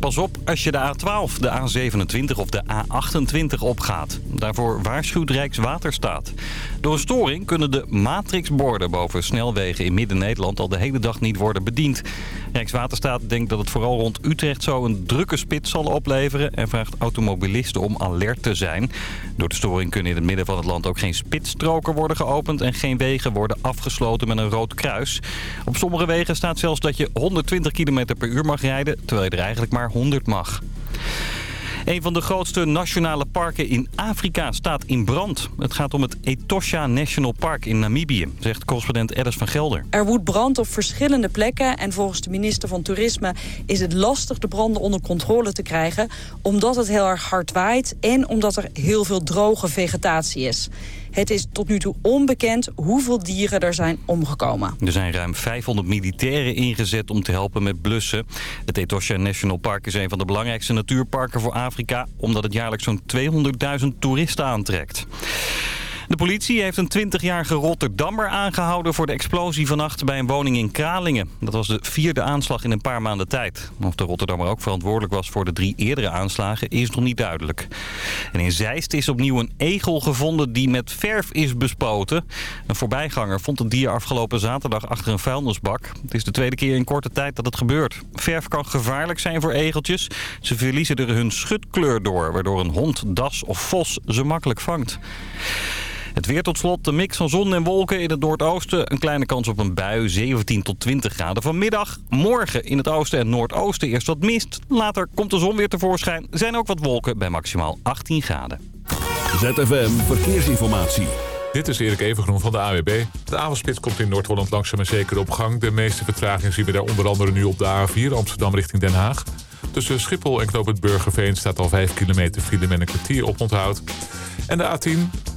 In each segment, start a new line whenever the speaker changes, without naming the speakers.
Pas op als je de A12, de A27 of de A28 opgaat. Daarvoor waarschuwt Rijkswaterstaat. Door een storing kunnen de matrixborden boven snelwegen in Midden-Nederland al de hele dag niet worden bediend. Rijkswaterstaat denkt dat het vooral rond Utrecht zo een drukke spits zal opleveren... en vraagt automobilisten om alert te zijn. Door de storing kunnen in het midden van het land ook geen spitsstroken worden geopend... en geen wegen worden afgesloten met een rood kruis. Op sommige wegen staat zelfs dat je 120 km per uur mag rijden... terwijl je er eigenlijk maar 100 mag. Een van de grootste nationale parken in Afrika staat in brand. Het gaat om het Etosha National Park in Namibië, zegt correspondent Edders van Gelder.
Er woedt brand op verschillende plekken en volgens de minister van Toerisme is het lastig de branden onder controle te krijgen, omdat het heel erg hard waait en omdat er heel veel droge vegetatie is. Het is tot nu toe onbekend hoeveel dieren er zijn omgekomen.
Er zijn ruim 500 militairen ingezet om te helpen met blussen. Het Etosha National Park is een van de belangrijkste natuurparken voor Afrika... omdat het jaarlijks zo'n 200.000 toeristen aantrekt. De politie heeft een 20-jarige Rotterdammer aangehouden voor de explosie vannacht bij een woning in Kralingen. Dat was de vierde aanslag in een paar maanden tijd. Of de Rotterdammer ook verantwoordelijk was voor de drie eerdere aanslagen is nog niet duidelijk. En in Zeist is opnieuw een egel gevonden die met verf is bespoten. Een voorbijganger vond het dier afgelopen zaterdag achter een vuilnisbak. Het is de tweede keer in korte tijd dat het gebeurt. Verf kan gevaarlijk zijn voor egeltjes. Ze verliezen er hun schutkleur door, waardoor een hond, das of vos ze makkelijk vangt. Het weer tot slot, de mix van zon en wolken in het noordoosten. Een kleine kans op een bui, 17 tot 20 graden. Vanmiddag, morgen in het oosten en noordoosten eerst wat mist. Later komt de zon weer tevoorschijn. Er zijn ook wat wolken bij maximaal 18 graden.
ZFM Verkeersinformatie.
Dit is Erik Evengroen van de AWB. De avondspits komt in Noord-Holland langzaam en zeker op gang. De meeste vertraging zien we daar onder andere nu op de A4 Amsterdam richting Den Haag. Tussen Schiphol en Knoop het Burgerveen staat al 5 kilometer file met een kwartier op onthoud. En de A10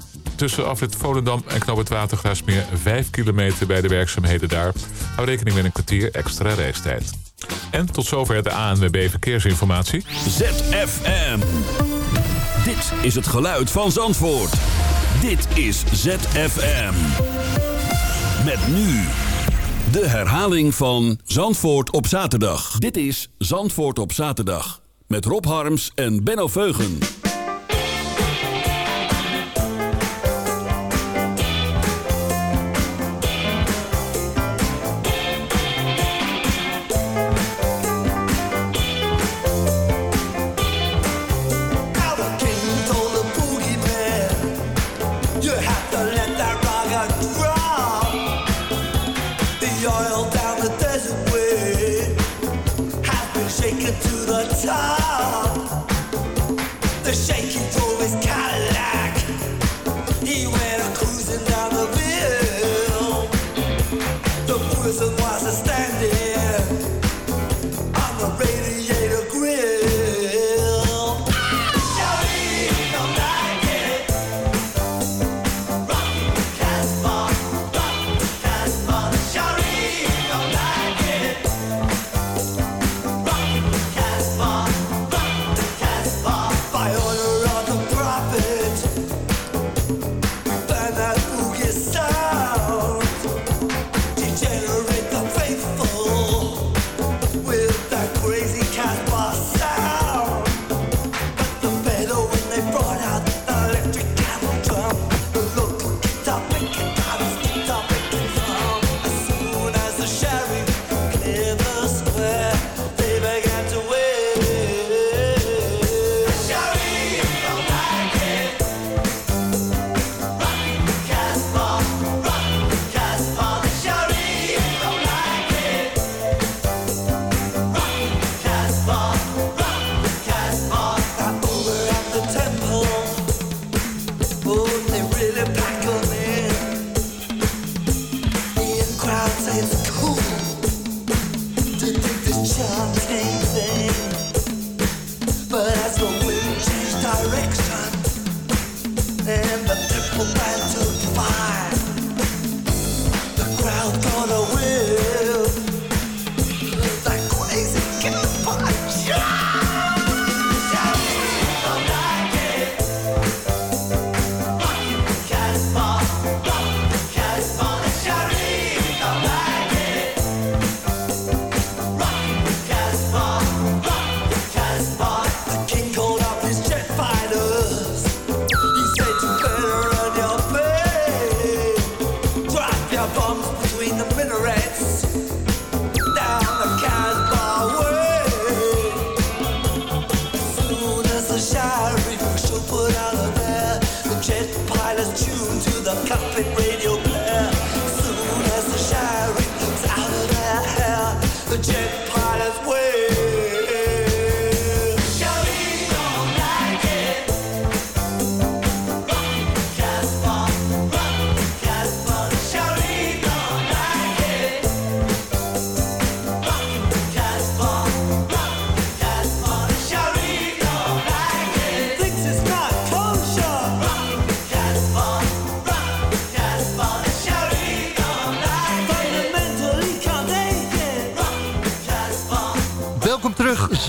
tussen afrit Volendam en Knoop het Watergraafsmeer 5 kilometer bij de werkzaamheden daar. Hou rekening met een kwartier extra reistijd. En tot zover de ANWB Verkeersinformatie.
ZFM. Dit is het geluid van Zandvoort. Dit is ZFM. Met nu de herhaling van Zandvoort op zaterdag. Dit is Zandvoort op zaterdag. Met Rob Harms en Benno Veugen.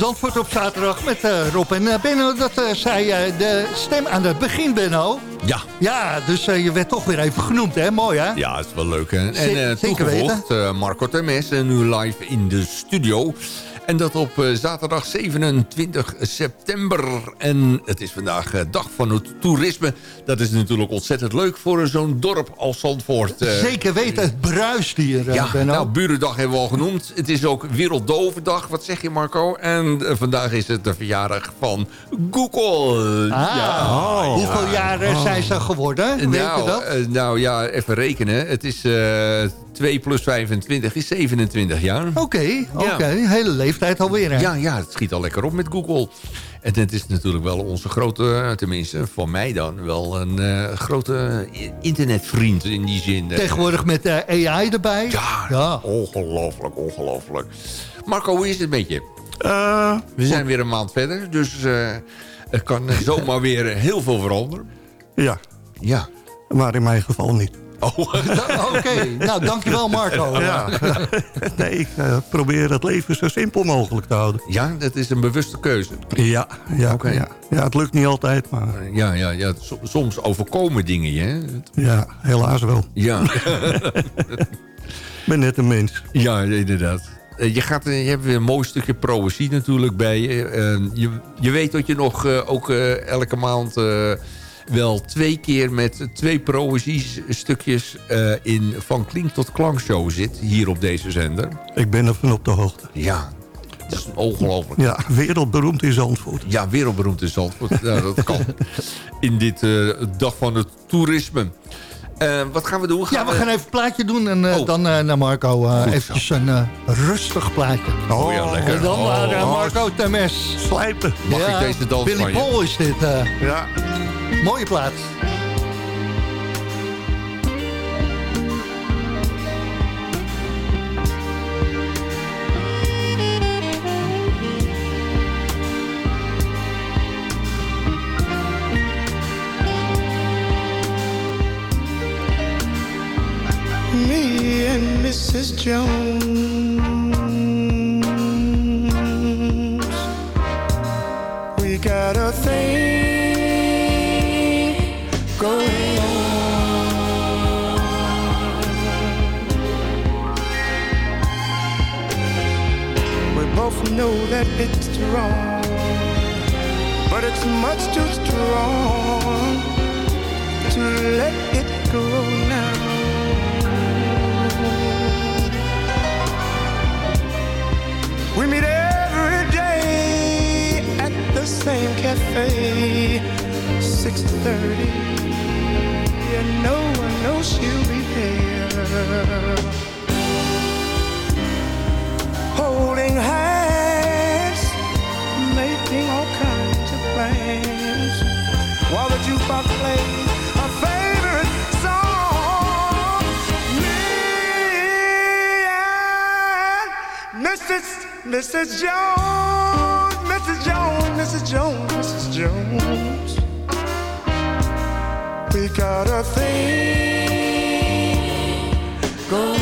Zandvoort op zaterdag met uh, Rob en uh, Benno. Dat uh, zei de stem aan het begin, Benno.
Ja.
Ja, dus je werd toch weer even genoemd, hè? Mooi, hè?
Ja, is wel leuk, hè? En toegevoegd, Marco Temes, nu live in de studio. En dat op eh, zaterdag 27 september. En het is vandaag uh, dag van het toerisme. Dat is natuurlijk ontzettend leuk voor zo'n dorp als Zandvoort.
Uh, Zeker weten, het bruist hier.
ja, nou, Burendag hebben we al genoemd. Het is ook Werelddovendag. Wat zeg je Marco? En vandaag is het de verjaardag van Google.
Ah, ja. Oh. Hoeveel jaren oh. zijn ze geworden? Weet
nou,
dat?
nou ja, even rekenen. Het is 2 plus 25 is 27 jaar.
Oké, oké. Okay. Hele leeftijd alweer. Hè?
Ja, ja, het schiet al lekker op met Google. En het is natuurlijk wel onze grote, tenminste voor mij dan, wel een uh, grote internetvriend in die zin.
Tegenwoordig met uh, eh, AI erbij.
Ja, ja, ongelooflijk, ongelooflijk. Marco, hoe is het met je? Uh, We zijn weer een maand verder, dus er kan zomaar weer heel veel veranderen.
Ja.
Ja.
Maar in mijn geval niet.
Oh, oké. Nou, dankjewel Marco. Ja.
nee, ik uh, probeer het leven zo simpel mogelijk te houden.
Ja, dat is een bewuste keuze.
Ja, ja, okay. ja. ja het lukt niet altijd, maar...
Ja, ja, ja. soms overkomen dingen je, hè?
Ja, helaas wel.
Ja.
ben net een mens.
Ja, inderdaad. Eh, je, gaat, eh, je hebt weer een mooi stukje proëzie natuurlijk bij je. je. Je weet dat je nog ook elke maand wel twee keer met twee proëzie-stukjes uh, in Van Klink tot Klankshow zit. Hier op deze zender.
Ik ben ervan op de hoogte.
Ja, dat is ongelooflijk.
Ja, wereldberoemd in Zandvoort.
Ja, wereldberoemd in Zandvoort. ja, dat kan. In dit uh, dag van het toerisme. Uh, wat gaan we doen?
Gaan ja, we, gaan even een plaatje doen en uh, oh. dan uh, naar Marco. eventjes een rustig plaatje.
Oh, ja, lekker.
En dan oh, naar Marco Temes.
Slijpen.
Mag ja, ik deze dans
Billy Paul is dit.
ja.
Mooie plaats.
Me and Mrs. Jones that it's wrong, but it's much too strong to let it go now. We meet every day at the same cafe, 630 and no one knows she'll be there. Holding hands, while the jukebox plays favorite song. Me and Mrs. Mrs. Jones, Mrs. Jones, Mrs. Jones, Mrs. Jones we got a thing going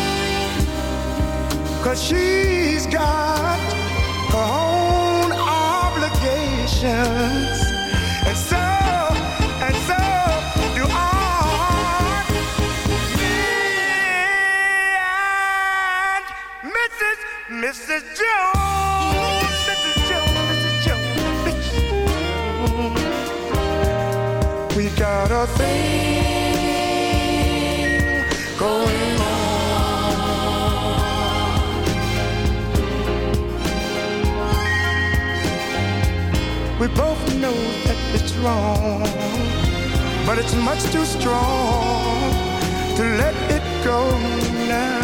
Cause she's got her own obligations. And so, and so do I. Me and Mrs. Mrs. Jones. Mrs. Jones, Mrs. Jones, Mrs. Jones. We got a thing. We both know that it's wrong, but it's much too strong to let it go now.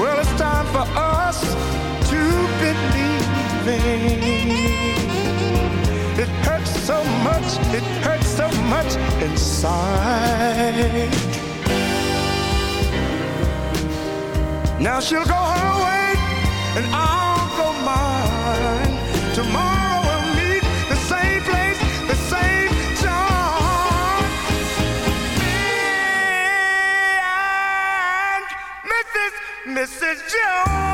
Well, it's time for us to believe. It hurts so much, it hurts so much inside Now she'll go her way, and I'll go mine. Tomorrow we'll meet the same place, the same time. Me and Mrs. Mrs. Jones,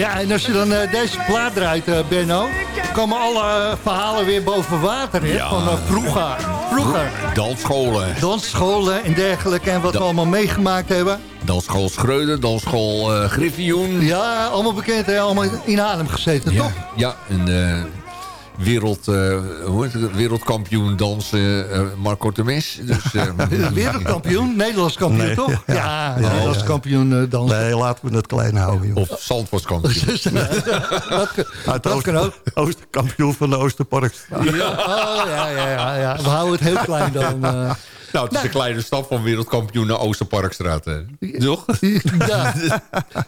Ja, en als je dan eh, deze plaat draait, eh, Benno... komen alle eh, verhalen weer boven water, hè?
Ja.
Van vroeger. Vroeger.
Dansscholen.
Dansscholen en dergelijke. En wat we allemaal meegemaakt hebben.
Dansschool Schreuder, dansschool eh Griffioen.
Ja, allemaal bekend, hè? Allemaal in Haarlem gezeten, toch?
Ja, eh, wereld, eh, hoe heet het? wereldkampioen dansen eh, Marco Temes. Dus, eh,
Wereldkampioen, Nederlands kampioen,
Nee,
toch? Ja,
ja.
Nederlands
Ja.
kampioen dansen.
Nee, laten we het klein houden, joh.
Of Zandvoortskampioen.
dat, dat kan ook.
Oosterkampioen van de Oosterparkstraat.
Oh, ja, ja, ja, ja. We houden het heel klein dan.
Nou, het is een kleine stap van wereldkampioen naar Oosterparkstraat. hè. Toch?
ja.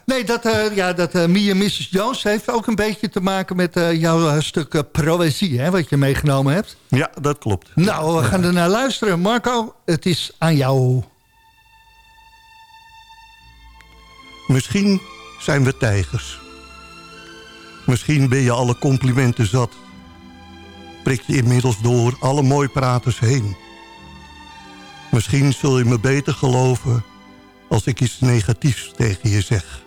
Nee, dat, eh ja, dat eh and Mrs. Jones heeft ook een beetje te maken met eh, jouw stuk proëzie, hè, wat je meegenomen hebt.
Ja, dat klopt.
Nou, we gaan er naar luisteren. Marco, het is aan jou.
Misschien zijn we tijgers. Misschien ben je alle complimenten zat. Prik je inmiddels door alle mooi praters heen. Misschien zul je me beter geloven als ik iets negatiefs tegen je zeg.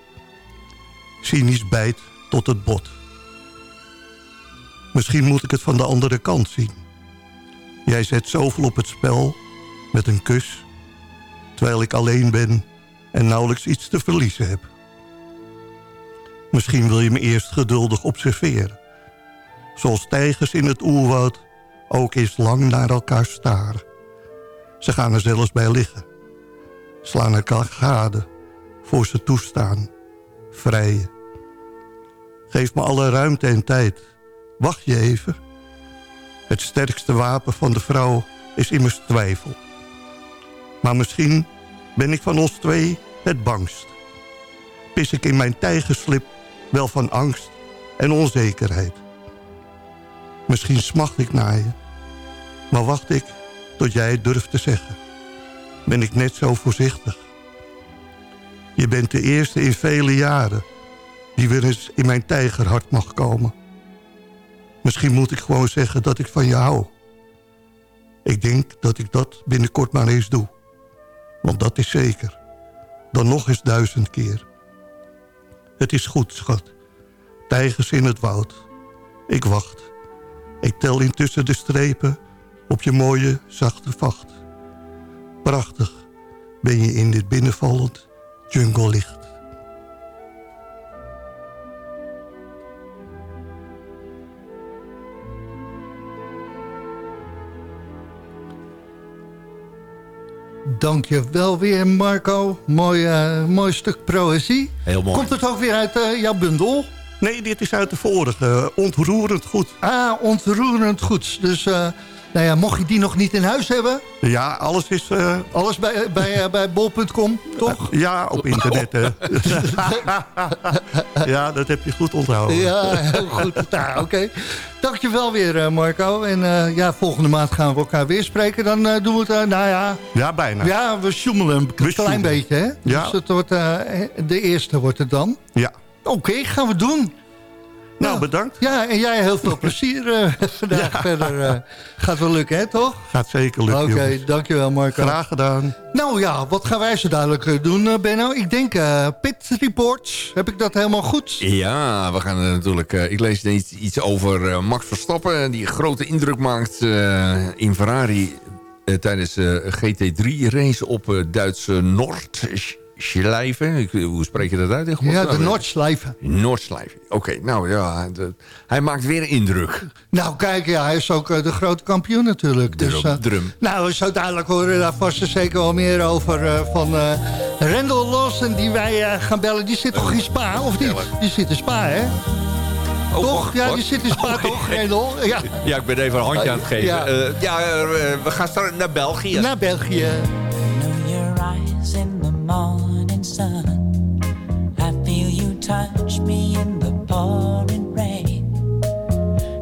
Cynisch bijt tot het bot. Misschien moet ik het van de andere kant zien. Jij zet zoveel op het spel met een kus... terwijl ik alleen ben en nauwelijks iets te verliezen heb. Misschien wil je me eerst geduldig observeren. Zoals tijgers in het oerwoud ook eens lang naar elkaar staren. Ze gaan er zelfs bij liggen. Slaan elkaar gade voor ze toestaan. Vrijen. Geef me alle ruimte en tijd. Wacht je even. Het sterkste wapen van de vrouw is immers twijfel. Maar misschien ben ik van ons twee het bangst. Pis ik in mijn tijgerslip wel van angst en onzekerheid. Misschien smacht ik naar je, maar wacht ik tot jij het durft te zeggen. Ben ik net zo voorzichtig. Je bent de eerste in vele jaren die weer eens in mijn tijgerhart mag komen. Misschien moet ik gewoon zeggen dat ik van je hou. Ik denk dat ik dat binnenkort maar eens doe. Want dat is zeker. Dan nog eens duizend keer. Het is goed, schat. Tijgers in het woud. Ik wacht. Ik tel intussen de strepen op je mooie, zachte vacht. Prachtig ben je in dit binnenvallend junglelicht.
Dank je wel weer, Marco. Mooi, eh, mooi stuk proëzie.
Heel mooi.
Komt het ook weer uit eh, jouw bundel?
Nee, dit is uit de vorige. Ontroerend goed.
Ah, ontroerend goed. Dus eh, nou ja, mocht je die nog niet in huis hebben...
Ja, alles is... eh,
alles bij, bij, eh, bij bol.com, toch?
ja, op internet. hè. ja, dat heb je goed onthouden.
Ja, heel goed. Nou, oké. Dank je wel weer, eh, Marco. En eh, ja, volgende maand gaan we elkaar weer spreken. Dan eh, doen we het, eh, nou ja...
Ja, bijna.
Ja, we sjoemelen een klein
sjoemelen.
beetje, hè?
Ja.
Dus het wordt, eh, de eerste wordt het dan.
Ja.
Oké, gaan we doen.
Nou, bedankt.
Ja, en jij heel veel plezier eh, vandaag verder. eh, gaat wel lukken, hè, toch?
Gaat zeker lukken,
Oké, dankjewel Marco.
Graag gedaan.
Nou ja, wat gaan wij zo dadelijk eh, doen, Benno? Ik denk eh, Pit Reports. Heb ik dat helemaal goed?
Ja, we gaan natuurlijk... eh, ik lees iets, iets over Max Verstappen... die een grote indruk maakt eh, in Ferrari... eh, tijdens de GT3-race op eh, Duitse Noord... Schleifen. Hoe spreek je dat uit? in
Ja, de Noordslijven.
Noordslijven. Oké, nou ja, de- hij maakt weer indruk.
Nou kijk, ja, hij is ook eh, de grote kampioen natuurlijk. Dus,
Drum,
eh,
drum.
nou, zo dadelijk horen we daar vast en zeker wel meer over eh, van eh Randall Lawson... die wij gaan bellen. Die zit toch in Spa, of niet? Die zit in Spa, hè?
Oh,
toch? Ja, die zit in Spa,
Oh,
toch, Randall? Ja,
Ja, ik ben even een handje aan het geven.
Ja.
Ja, ja we gaan straks naar België.
naar België.
Morning sun. I feel you touch me in the pouring rain.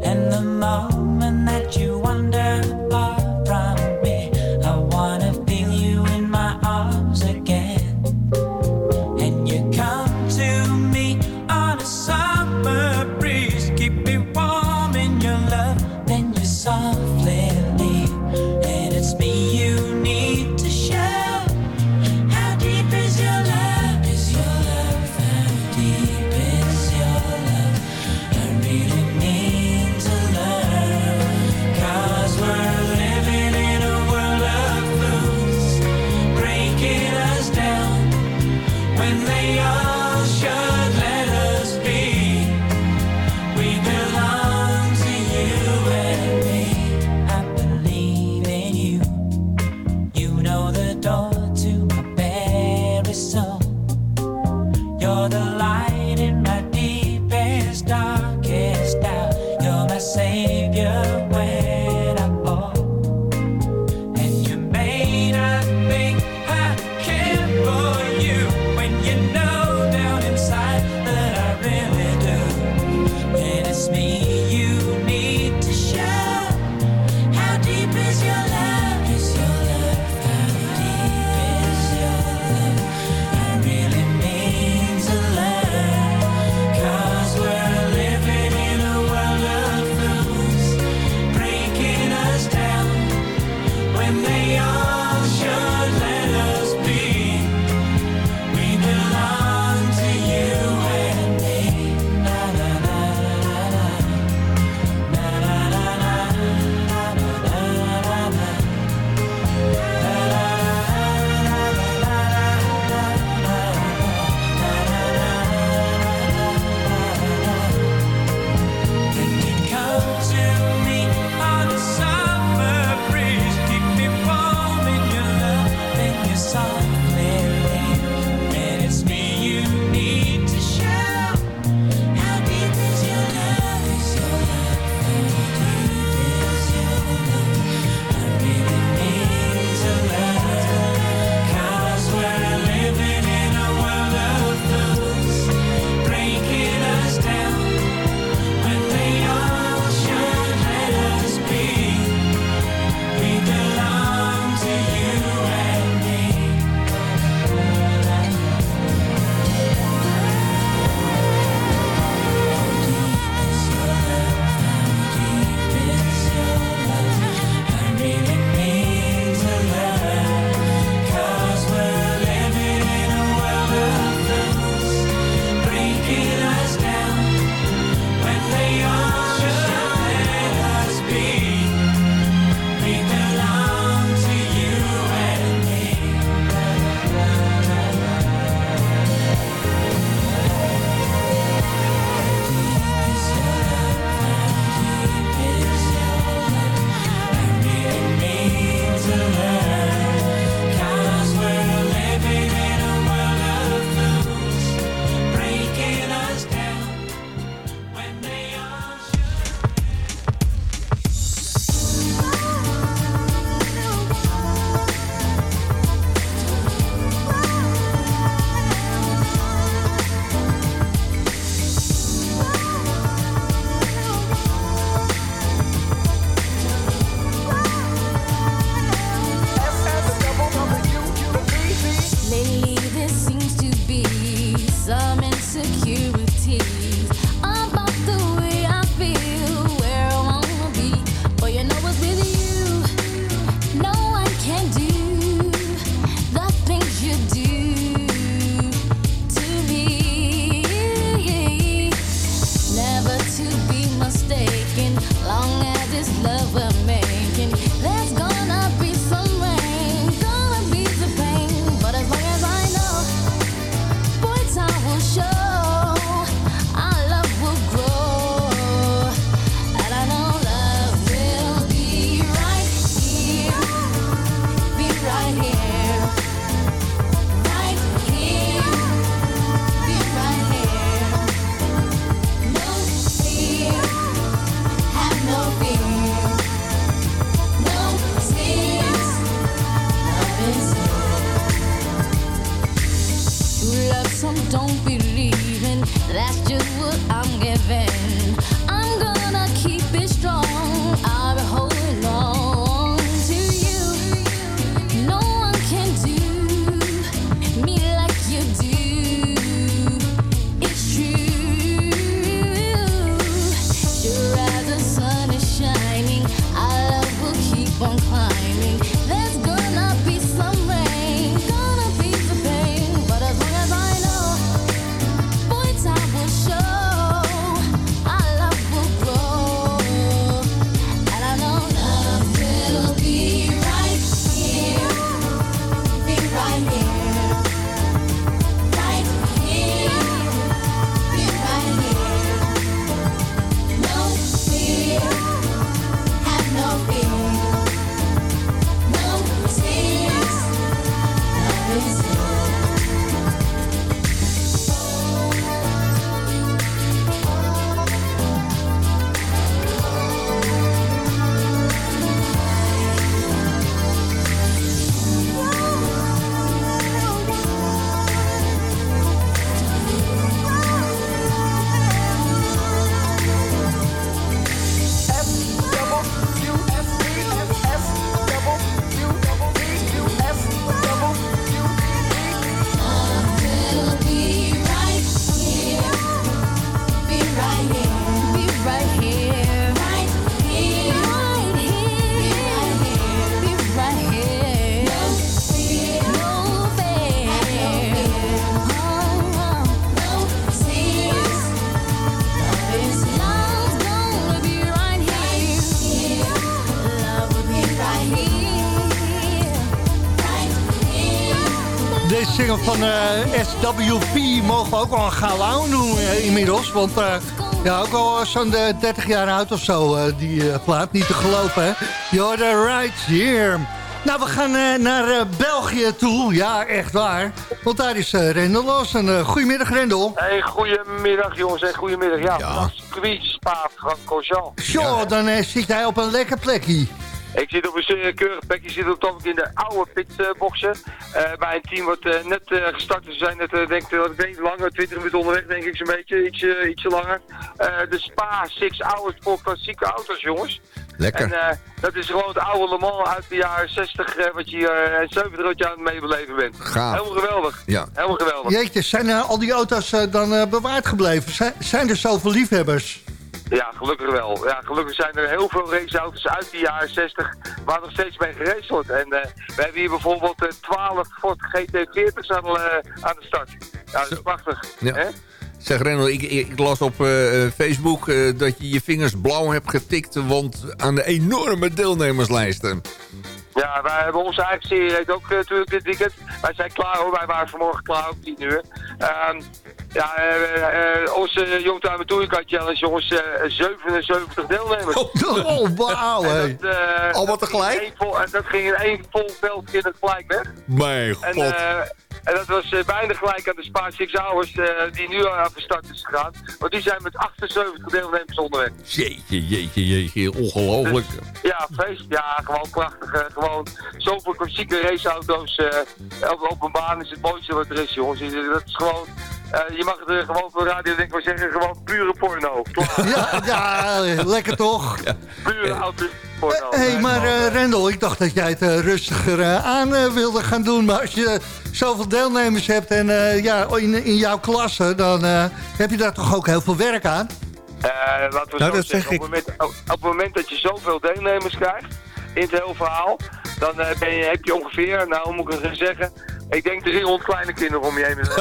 And the moment
van eh, SWV mogen we ook wel een gauw doen eh, inmiddels. Want eh, ja, ook al zo'n eh, 30 jaar oud of zo, eh, die plaat. Niet te geloven, hè? You're the right here. Nou, we gaan eh, naar eh, België toe. Ja, echt waar. Want daar is eh, Rendel Los. En, eh, goedemiddag, Rendel.
Hey, goedemiddag jongens en goedemiddag. Ja, ja. circuit Spa Francorchamps.
Zo, dan zit hij op een lekker plekje.
Ik zit op een zeer keurig plekje, zit op ogenblik in de oude pitboxen. eh bij een team wat eh, net eh, gestart is. We zijn net, denk, ik, wat ik weet, langer, 20 minuten onderweg denk ik zo'n beetje, ietsje, ietsje langer. Eh, de Spa Six Hours voor klassieke auto's jongens.
Lekker.
En eh, dat is gewoon het oude Le Mans uit de jaren 60, eh, wat je hier en 70 wat je aan het meebeleven bent.
Gaaf.
Helemaal geweldig.
Ja.
Helemaal geweldig.
Jeetje, zijn al die auto's dan bewaard gebleven? Zijn, zijn er zoveel liefhebbers?
Ja, gelukkig wel. Ja, gelukkig zijn er heel veel raceauto's uit de jaren 60 waar nog steeds mee geraced wordt. En eh, we hebben hier bijvoorbeeld eh, 12 Ford GT40's aan, eh, aan de start. Ja, dat is prachtig.
Ja.
Hè?
Zeg Rendel, ik, ik, las op Facebook dat je je vingers blauw hebt getikt... want aan de enorme deelnemerslijsten.
Ja, wij hebben onze eigen serie heet ook eh, natuurlijk dit weekend. Wij zijn klaar hoor, wij waren vanmorgen klaar op 10 uur. Ehm, ja, eh, eh, onze Youngtimer Touring Car Challenge jongens, eh 77 deelnemers.
Oh, wauw,
En
hé.
eh,
Allemaal
dat
tegelijk?
En dat ging in één vol veld in het gelijk weg.
Mijn god.
eh, en dat was eh, bijna gelijk aan de Spa Six Hours eh, die nu aan van start is gegaan. Want die zijn met 78 deelnemers onderweg.
Jeetje, jeetje, jeetje. Ongelooflijk.
Ja, feest. Ja, gewoon prachtig. eh, gewoon zoveel klassieke raceauto's. eh, op, op een baan is het mooiste wat er is, jongens. Dat is gewoon... eh, je mag het er gewoon op de radio denk ik wel zeggen, gewoon pure porno. Klaar.
Ja, ja, lekker toch?
Pure auto porno.
Hé, hey,
Nee,
maar eh,
eh,
Rendel, ik dacht dat jij het eh, rustiger eh, aan eh, wilde gaan doen. Maar als je zoveel deelnemers hebt en eh, ja, in, in jouw klasse... dan eh, heb je daar toch ook heel veel werk aan?
Eh, laten we
Nou,
zo
dat zeg
zeggen, op, het moment, op, op het moment dat je zoveel deelnemers krijgt in het hele verhaal, dan eh, ben je, heb je ongeveer, nou hoe moet ik het zeggen, ik denk 300 kleine kinderen om je heen.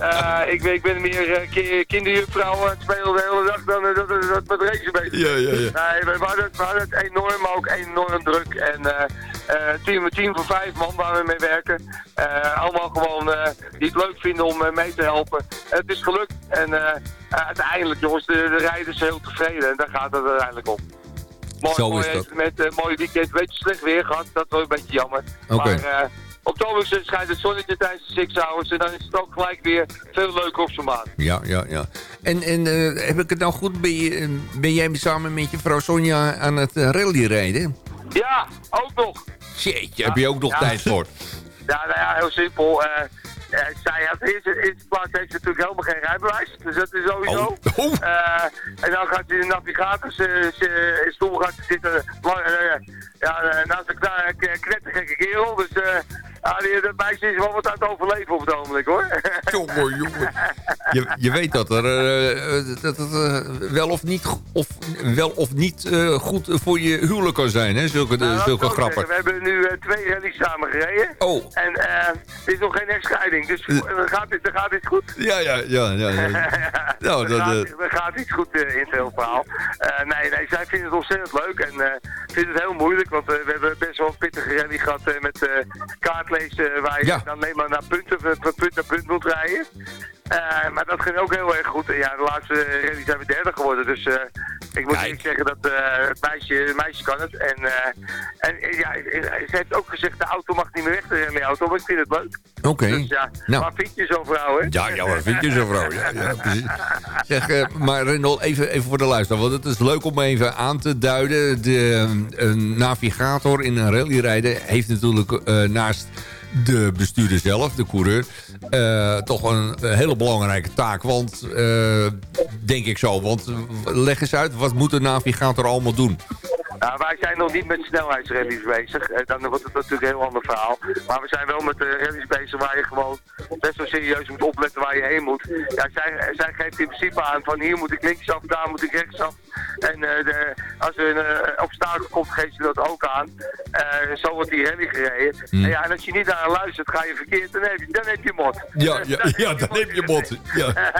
Eh, ik, ben, ik ben meer uh, ki kinderjuffrouw aan het spelen de hele dag dan uh, dat, dat, dat met racen bezig.
Ja, ja, ja.
Nee, we hadden, het, we hadden het enorm, maar ook enorm druk. En eh eh, team, team van vijf man waar we mee werken. Eh, allemaal gewoon eh, die het leuk vinden om eh, mee te helpen. het is gelukt. En eh, uiteindelijk, jongens, de, de rijders zijn heel tevreden. En daar gaat het uiteindelijk om. Mooi,
Zo
mooi
is dat.
eh, mooi weekend. Een beetje slecht weer gehad, dat was een beetje jammer.
Oké.
Maar eh, op het ogenblik schijnt het zonnetje tijdens de six hours. En dan is het ook gelijk weer veel leuker op zo'n baan.
Ja, ja, ja. En, en eh, heb ik het nou goed? Ben, je, eh, ben jij samen met je vrouw Sonja aan het uh, rally rijden?
Ja, ook nog.
Jeetje, heb je ook nog
Ja.
tijd voor?
Ja, nou ja, heel simpel. Eh, eh, zij had in de eerste plaats heeft ze natuurlijk helemaal geen rijbewijs. Dus dat is sowieso.
Oh.
Eh, en dan gaat hij in de navigator ze- ze- in stoel gaat ze zitten. lang- eh, ja, eh, naast een knettergekke kerel. Dus eh ja, die, dat meisje is wel wat aan het overleven op het ogenblik hoor.
Jongen, jongen. Je, je weet dat er eh, dat het eh, wel of niet, of, wel of niet goed voor je huwelijk kan zijn, hè? Zulke,
Nou,
zulke grappen.
zeggen, We hebben nu twee rallies samen gereden.
Oh.
En er is nog geen echtscheiding. Dus er gaat, dit- gaat iets goed.
Ja, ja, ja. ja, ja. Nou, dat,
gaat, gaat iets goed in het hele verhaal. Nee, nee, zij vinden het ontzettend leuk en vinden het heel moeilijk. Want we hebben best wel een pittige rally gehad eh, met eh waar je
Ja.
dan alleen maar naar punt naar punt moet rijden. Eh, maar dat ging ook heel erg goed. En ja, de laatste rally zijn we derde geworden. Dus eh, ik moet eerlijk zeggen dat eh, het, meisje, het meisje kan het. En, eh, en eh, ja, ze heeft ook gezegd, de auto mag niet meer weg, de rallyauto. Maar ik vind het leuk.
Oké.
Dus ja,
Nou.
maar vind je zo'n vrouw, hè?
Ja, ja, wat vind je zo vrouw? Ja, ja, precies. Zeg, eh, maar Rendel, even, even voor de luisteraar. Want het is leuk om even aan te duiden. De eh, een navigator in een rallyrijden heeft natuurlijk eh, naast de bestuurder zelf, de coureur... eh, toch een, hele belangrijke taak. Want, eh, denk ik zo, want leg eens uit... wat moet de navigator allemaal doen?
Nou, wij zijn nog niet met snelheidsrallies bezig. Eh, Dan wordt het natuurlijk een heel ander verhaal. Maar we zijn wel met de rallies bezig waar je gewoon best wel serieus moet opletten waar je heen moet. Ja, zij, zij geeft in principe aan van hier moet ik linksaf, daar moet ik rechtsaf. En eh, de, als er een eh, obstakel komt, geeft ze dat ook aan. Eh, zo wordt die rally gereden.
Hmm.
En, ja, en als je niet naar haar luistert, ga je verkeerd, dan heb je, dan heb je mot.
Ja, ja, ja dan heb je mot. Ja.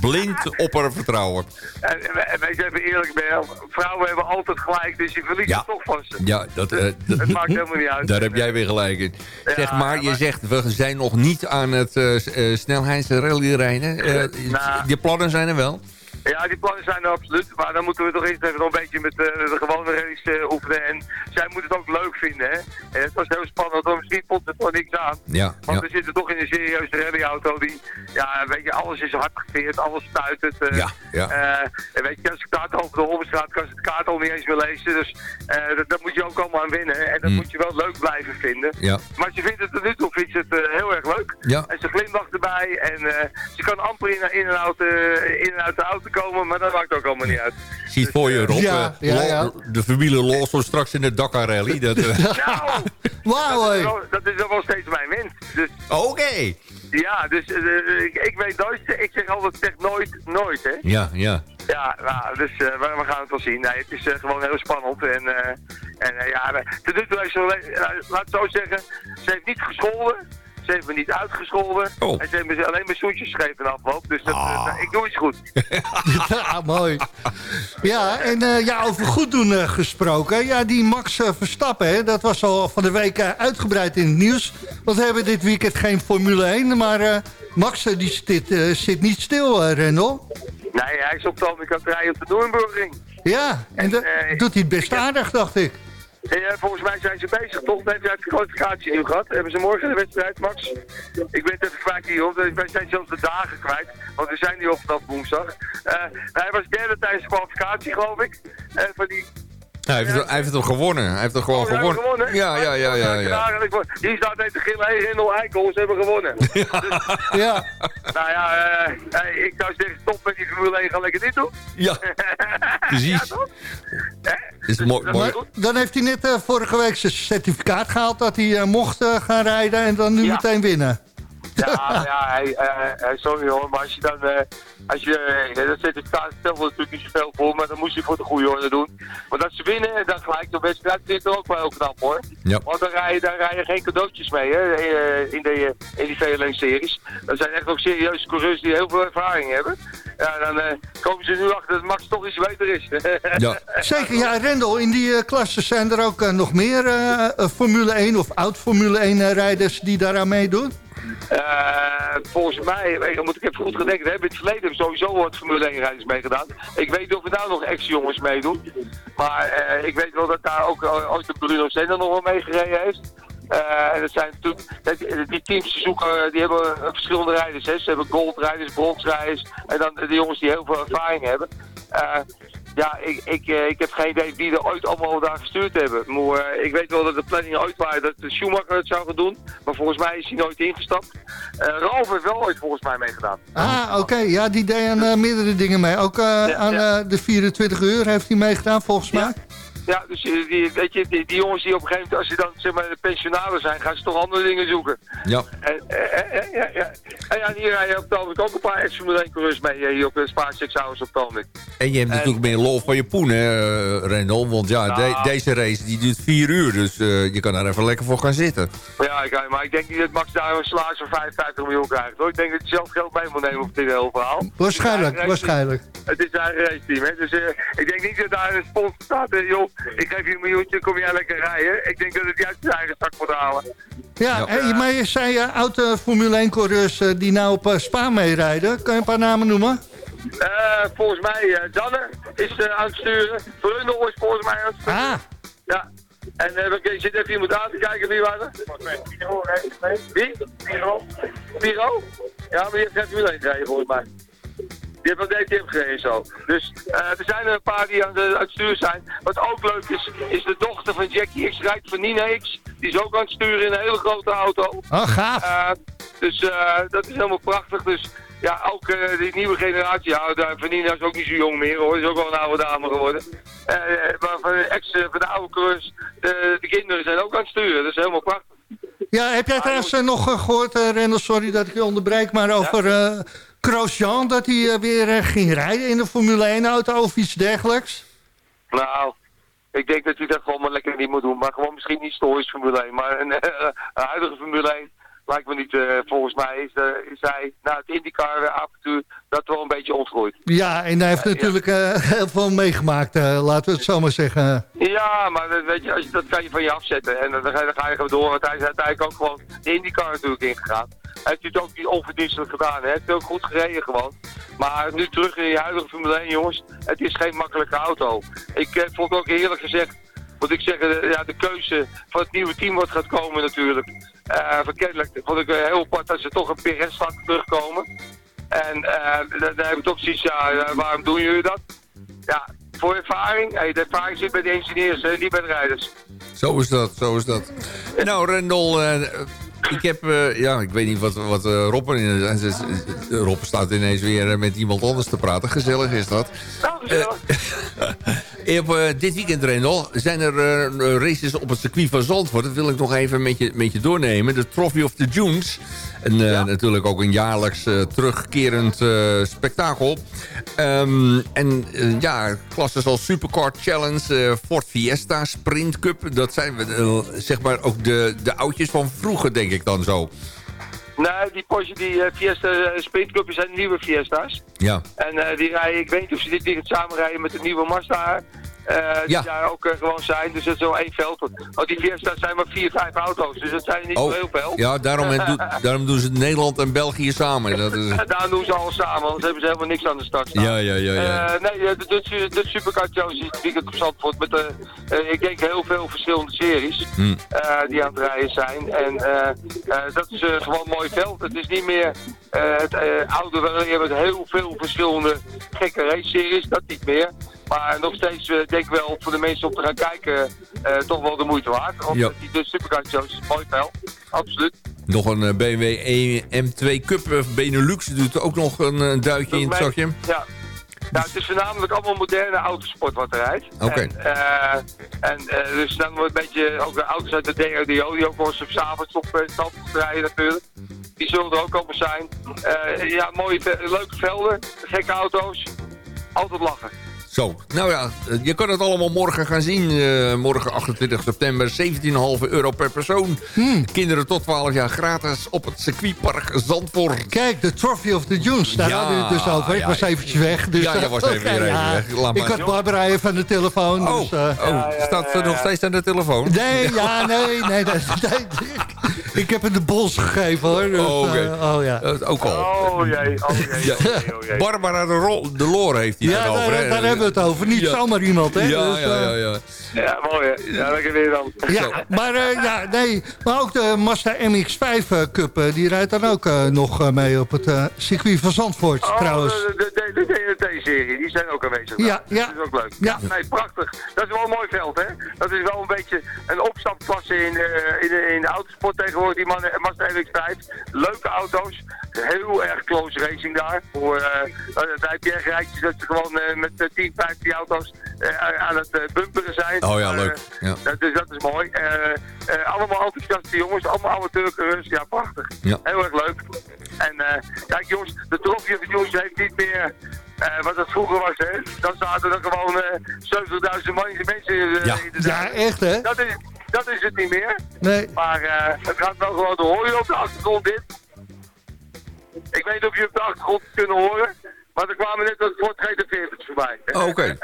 Blind op haar vertrouwen.
En, en, en wees even eerlijk, Ben, vrouwen hebben altijd gelijk, dus je verliest
Ja.
het toch van ze.
Ja, dat, eh,
Het maakt helemaal niet uit.
Daar heb jij weer gelijk in. zeg maar, je zegt, we zijn nog niet aan het uh, snelheidsrallyrijden. Uh,
Nou.
die plannen zijn er wel.
Ja, die plannen zijn er absoluut. Maar dan moeten we toch eerst even nog een beetje met eh, de gewone race eh, oefenen. En zij moeten het ook leuk vinden, hè. En het was heel spannend, want misschien vond het er niks aan.
Ja,
Want
ja.
we zitten toch in een serieuze rallyauto die, ja, weet je, alles is hard geveerd, alles stuitert. eh
Ja, ja.
en weet je, als ik kaart over de Holmenstraat kan ze het kaart al niet eens meer lezen. Dus dat, dat moet je ook allemaal aan winnen. En dat
Mm.
moet je wel leuk blijven vinden.
Ja.
Maar ze vindt het tot nu toe vindt ze het heel erg leuk.
Ja.
En ze glimlacht erbij en ze kan amper in, in, en uit, in en uit de auto komen, maar dat maakt ook allemaal niet uit.
Zie het voor je, Rob.
Ja,
eh,
ja, ja.
De familie Lawson straks in de Dakar Rally. Dat, eh,
Nou,
Wauw,
dat, is wel, dat is wel steeds mijn wens. Dus
Oké.
ja, dus eh, ik, ik weet nooit, ik zeg altijd, zeg nooit, nooit, hè.
Ja, ja.
Ja, nou, dus eh, we, we gaan het wel zien. Nee, het is gewoon heel spannend. En, eh, en ja, we- tot nu toe heeft ze, alleen- laat het zo zeggen, ze heeft niet gescholden. Ze heeft me niet uitgescholden.
Oh.
En ze heeft me alleen mijn zoetjes gegeven in afloop. Dus dat,
Ah.
eh, ik doe iets goed.
Ja, mooi. Ja, en eh, ja, over goed doen eh, gesproken. Ja, die Max Verstappen, hè, dat was al van de week uitgebreid in het nieuws. Want we hebben dit weekend geen Formule 1. Maar eh, Max die zit, eh, zit niet stil, Rendel.
Nee, hij is op aan het rijden op de Nürburgring.
Ja, en dat doet hij het best aardig, dacht ik.
Eh, volgens mij zijn ze bezig, toch? Uit de kwalificatie nu gehad. Hebben ze morgen de wedstrijd, Max? Ik ben het even kwijt hier, hoor. Wij zijn zelfs de dagen kwijt. Want we zijn nu op vanaf woensdag. Eh, hij was derde tijdens de kwalificatie, geloof ik. Eh, van die
Hij heeft, het- hij heeft hem gewonnen. Hij heeft hem gewoon
Oh, ze hebben
gewonnen.
gewonnen?
Ja, ja, ja, ja. ja.
Ja, Hier staat net de gillen, hey, Rendel Eikel, ze hebben gewonnen.
Ja,
nou ja, eh, hey, ik zou zeggen, stop met die Formule 1, ga lekker dit doen.
Ja, precies.
Ja?
Is mooi,
Dat
mooi.
goed.
dan heeft hij net eh, vorige week zijn certificaat gehaald... dat hij eh, mocht gaan rijden en dan nu
Ja.
meteen winnen.
Ja, ja, hij, eh, eh, sorry hoor, maar als je dan, eh, Als je, eh, dat zet de stelsel natuurlijk niet zoveel voor, maar dan moest je voor de goede orde doen. Want als ze winnen en dan gelijk de wedstrijd, vind ik ook wel heel knap hoor.
Ja.
Want dan rij je, daar rij je geen cadeautjes mee hè, eh, in, de, in die VLN-series. Dat zijn echt ook serieuze coureurs die heel veel ervaring hebben. Ja, dan eh, komen ze nu achter dat Max toch iets beter is.
Ja.
Zeker, ja, Rendel, in die eh, klasse zijn er ook eh, nog meer eh, eh, Formule 1 of oud-Formule 1-rijders die daaraan meedoen?
Eh, volgens mij, eh, moet ik even goed gedenken, hebben in het verleden sowieso wat Formule 1 rijders meegedaan. Ik weet of er nou nog ex-jongens meedoen. Maar eh, ik weet wel dat daar ook eh, ooit de Bruno Senna nog wel meegereden heeft. Eh, en dat zijn natuurlijk, die teams zoeken, die hebben eh, verschillende rijders. Hè. Ze hebben goldrijders, bronsrijders en dan de jongens die heel veel ervaring hebben. Ja, ik, ik, eh, ik heb geen idee wie er ooit allemaal daar gestuurd hebben. Maar, eh, ik weet wel dat de planning ooit waren dat de Schumacher het zou gaan doen. Maar volgens mij is hij nooit ingestapt. Eh Ralf heeft wel ooit volgens mij meegedaan.
Ah, oké. Ja, die deed aan meerdere dingen mee. Ook aan
ja.
eh, de 24 uur heeft hij meegedaan, volgens mij.
Ja, dus die, weet je, die, die jongens die op een gegeven moment, als ze dan zeg maar de pensionaren zijn, gaan ze toch andere dingen zoeken.
Ja.
En, ja, ja. En ja, hier rijden op het ogenblik ook een paar ex-Formule 1 coureurs mee, eh, hier op de Spa Six Hours op het ogenblik.
En je hebt natuurlijk meer lol van je poen, hè, eh, Rendel? Want ja, de- deze race die duurt vier uur, dus eh, je kan daar even lekker voor gaan zitten.
Ja, ik, maar ik denk niet dat Max daar een salaris van 55 miljoen krijgt hoor. Ik denk dat hij zelf geld mee moet nemen op dit hele verhaal.
Waarschijnlijk,
een
waarschijnlijk.
Het is een eigen race team, hè. Dus eh, ik denk niet dat daar een sponsor staat, eh, joh, ik geef je een miljoentje, kom jij lekker rijden. Ik denk dat het uit zijn eigen zak moet halen.
Ja,
Ja.
hey, maar je zei uh, oude Formule 1-coureurs die nou op eh, Spa meerijden. Kan je een paar namen noemen?
Eh, volgens mij, eh Danne is eh, aan het sturen. Brundel is volgens mij aan het sturen.
Ah,
Ja. En eh, ik zit even iemand aan te kijken wie waren. Wie? Piro. Piro? Ja, maar die heeft Formule 1 gereden volgens mij. Die heeft wel DTM gereden zo. Dus eh, er zijn er een paar die aan, de, aan het sturen zijn. Wat ook leuk is, is de dochter van Jackie X rijdt van Nina X. Die is ook aan het sturen in een hele grote auto.
oh gaaf.
Eh, dus eh, dat is helemaal prachtig. Dus ja, ook die nieuwe generatie. Ja, Vanina is ook niet zo jong meer hoor. Is ook wel een oude dame geworden. Maar van de, ex, van de oude coureurs, de, de kinderen zijn ook aan het sturen. Dat is helemaal prachtig.
Ja, heb jij trouwens eh, nog eh, gehoord, eh, Rendel, sorry dat ik je onderbreek, maar over Grosjean, dat hij eh, weer eh, ging rijden in de Formule 1-auto of iets dergelijks?
Nou, ik denk dat hij dat gewoon maar lekker niet moet doen. Maar gewoon misschien niet historisch Formule 1. Maar een, een huidige Formule 1 lijkt me niet. eh, volgens mij is, is hij na het IndyCar-avontuur dat wel een beetje ontgroeid.
Ja, en hij heeft
Ja, ja.
natuurlijk eh, heel veel meegemaakt, laten we het zo maar zeggen.
Ja, maar dat, weet je, als je, dat kan je van je afzetten. En dan, dan ga je, dan ga je gewoon door. Want hij is uiteindelijk ook gewoon de IndyCar natuurlijk ingegaan. Hij heeft het ook niet onverdienstelijk gedaan. Hij heeft ook goed gereden gewoon. Maar nu terug in die huidige Formule 1, jongens. Het is geen makkelijke auto. Ik eh, vond ook eerlijk gezegd... Moet ik zeggen, ja, de keuze van het nieuwe team wat gaat komen natuurlijk. Verkennelijk vond ik eh, heel apart dat ze toch een Perez laten terugkomen. En eh, dan, dan heb ik toch zoiets, ja, waarom doen jullie dat? Ja, voor ervaring. Hey, de ervaring zit bij de engineers, niet bij de rijders.
Zo is dat, zo is dat. Nou, Rendel, ik heb, eh, ja, ik weet niet wat, wat is. Eh, Rob staat ineens weer eh, met iemand anders te praten. Gezellig is dat. Op eh, dit weekend, Rendel, zijn er races op het circuit van Zandvoort. Dat wil ik nog even met je, met je doornemen. De Trophy of the Dunes. En eh, natuurlijk ook een jaarlijks eh, terugkerend eh, spektakel. Ehm, en ja, klassen zoals Supercar Challenge, Ford Fiesta, Sprint Cup. Dat zijn eh, zeg maar ook de, de oudjes van vroeger, denk ik dan zo.
Nee, die Porsche, die Fiesta uh, Sprint Cup zijn nieuwe Fiesta's.
Ja.
En die rijden, ik weet niet of ze dit weekend samen rijden met de nieuwe Mazda. Eh, die
Ja.
daar ook eh, gewoon zijn. Dus dat is wel één veld. Want die Fiesta's zijn maar vier, vijf auto's. Dus dat zijn niet zo heel veel.
Oh, ja, daarom, doen- daarom doen ze Nederland en België samen. Dat is,
En daar doen ze alles samen, anders hebben ze helemaal niks aan de start staan.
ja, ja, ja. ja.
Eh, nee, de, de, de Supercar Challenge is weekend op Zandvoort met ik denk heel veel verschillende series
Hm.
die aan het rijden zijn. En dat is gewoon mooi veld. Het is niet meer het oude, je hebt heel veel verschillende gekke race-series, dat niet meer. Maar nog steeds eh, denk ik wel voor de mensen om te gaan kijken eh, toch wel de moeite waard. Want
Ja.
die, de Supercar een mooi veld, absoluut.
Nog een eh, BMW E M2 Cup Benelux doet ook nog een, duitje in zakje.
mij- Ja. Nou, het is voornamelijk allemaal moderne autosport wat er rijdt.
Oké.
En, en dus dan wordt een beetje ook de auto's uit de DRDO die ook wel eens op s'avonds op uh, rijden natuurlijk. Die zullen er ook komen zijn. Ja, mooie, leuke velden, gekke auto's. Altijd lachen.
Zo, nou ja, eh, je kan het allemaal morgen gaan zien. Eh, morgen 28 september, 17,5 euro per persoon.
Hmm.
Kinderen tot 12 jaar gratis op het circuitpark Zandvoort.
Kijk, de Trophy of the Dunes, daar hadden we het dus over. Ik
ja,
was eventjes weg. Dus,
Ja, jij
eh,
was even
oké,
weer even
ja.
weg. Laat
Ik had Barbara even aan de telefoon.
Oh,
dus, eh,
oh staat ze nog steeds aan de telefoon?
Nee, ja, nee, nee, nee, nee. Ik heb hem de bos gegeven, hoor. Dus,
Oh, oké.
eh, oh, ja.
Ook al.
Oh jee, oh jee, oh jee, oh jee.
Barbara de, Rol, de Loor heeft hij
Ja,
het over.
daar, hebben we het over. Niet
Ja.
zomaar iemand, hè.
Ja,
Dus,
ja,
eh,
ja, ja.
Ja, mooi hè. Ja, lekker weer dan.
Ja, maar, eh, ja, nee, maar ook de Mazda MX-5 eh, Cup, eh, die rijdt dan ook nog mee op het eh, circuit van Zandvoort,
Oh,
trouwens.
de, de, de, de DNT-serie, die zijn ook aanwezig.
Ja, ja.
Dat is ook leuk.
Ja.
Nee, prachtig. Dat is wel een mooi veld, hè? Dat is wel een beetje een opstapklasse in, in, de, in de autosport tegenwoordig. Die Mazda MX-5, leuke auto's. Heel erg close racing daar. Voor, daar heb je echt rijtjes dat ze gewoon met eh, 10, 15 auto's aan het eh, bumperen zijn.
Oh ja, leuk.
eh,
Ja.
dat, is, dat is mooi. Eh, eh, allemaal enthousiaste jongens, allemaal amateurcoureurs. Ja, prachtig.
Ja.
Heel erg leuk. En eh, kijk jongens, de trofee van jongens heeft niet meer eh, wat het vroeger was. Hè. Dan zaten er gewoon eh 70.000 man- mensen eh,
Ja.
in de
Ja, echt, hè?
Dat is, dat is het niet meer.
Nee.
Maar eh, het gaat wel gewoon door. Hoor je op de achtergrond dit? Ik weet niet of je op de achtergrond kunnen horen. Maar er kwamen net dat Ford GT40's voorbij.
Oh, Oké.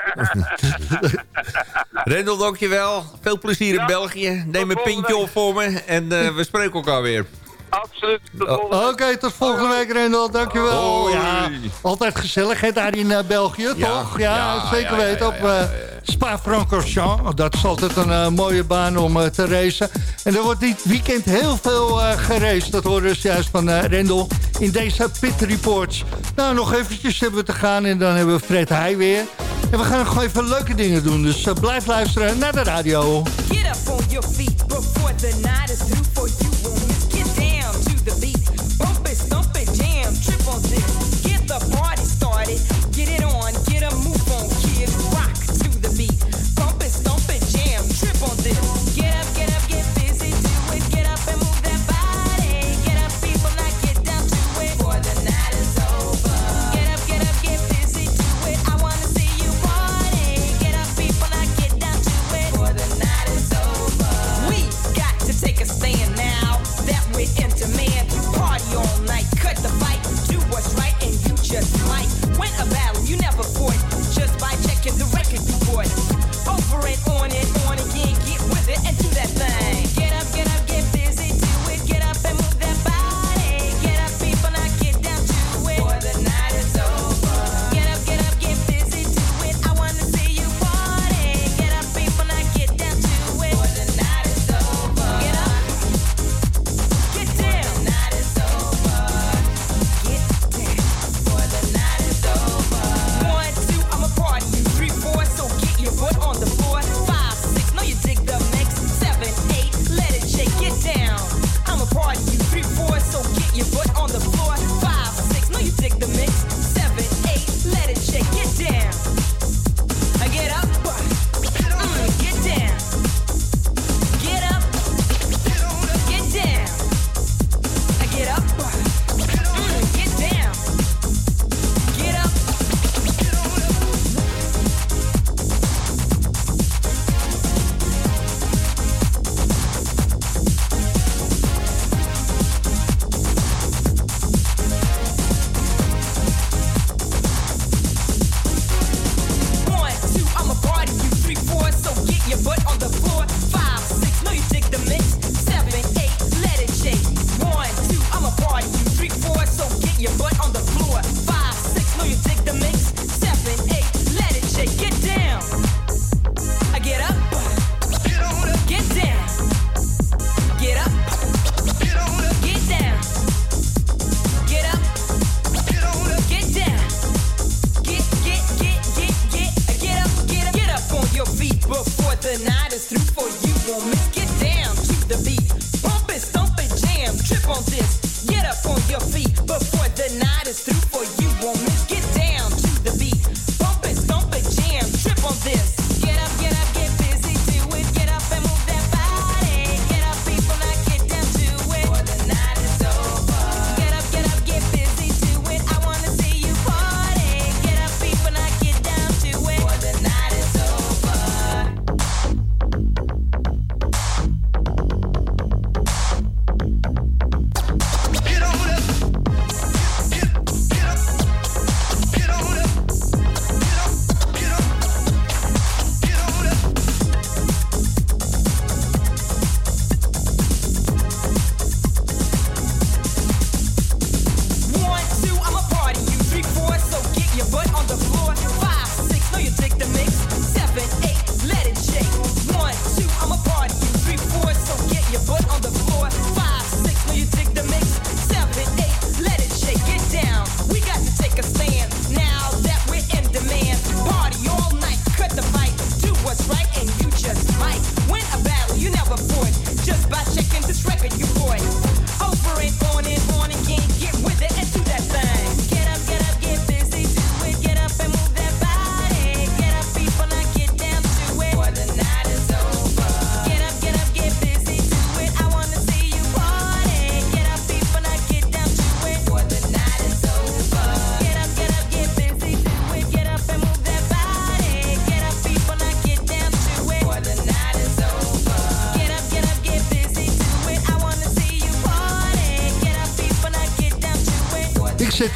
Rendel, dankjewel. Veel plezier in
Ja.
België. Neem een pintje
week.
op voor me. En eh, we spreken elkaar weer.
Absoluut.
Oh.
Oké, tot volgende week, Rendel. Dankjewel.
Hoi.
Ja, altijd gezellig, hè, daar in eh, België,
Ja,
toch? Ja,
ja,
zeker
ja, ja,
weten.
ja,
op
ja,
eh,
ja,
Spa-Francorchamps. Dat is altijd een mooie baan om te racen. En er wordt dit weekend heel veel eh geraced. Dat horen we dus juist van eh, Rendel in deze Pit Reports. Nou, nog eventjes hebben we te gaan en dan hebben we Fred Heij weer. En we gaan gewoon even leuke dingen doen. Dus eh, blijf luisteren naar de radio.
Get up on your feet before the night is through for.